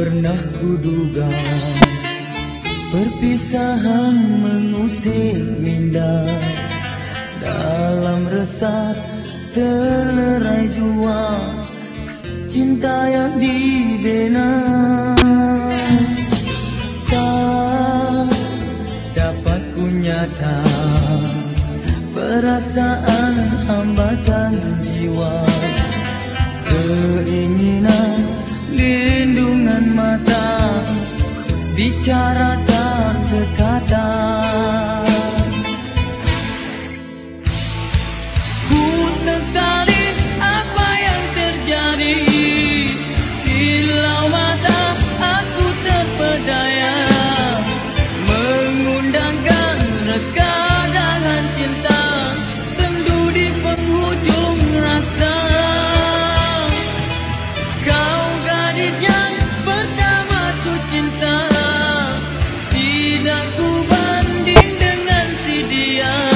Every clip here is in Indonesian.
pernah kuduga Perpisahan mengusik minda Resah terlerai jua Cinta yang dibina. Tak dapat ku nyata Perasaan hambatan jiwa. Keinginan lindungan mata Bicara tak The día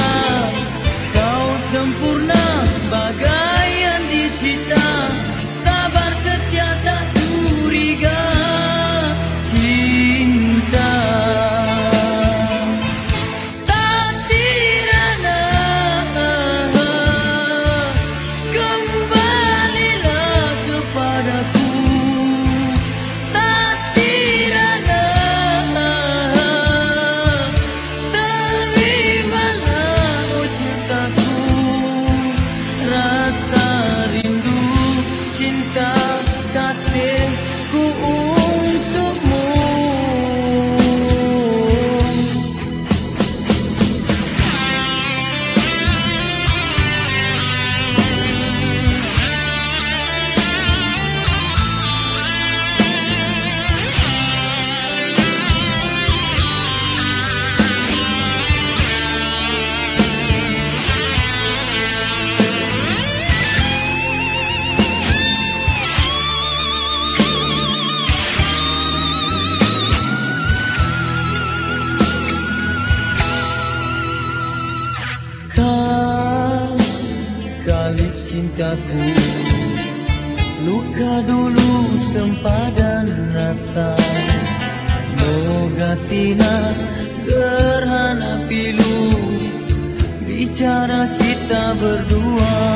kali cintaku. Luka dulu sempadan rasa. Moga sinar gerhana pilu. Bicara kita berdua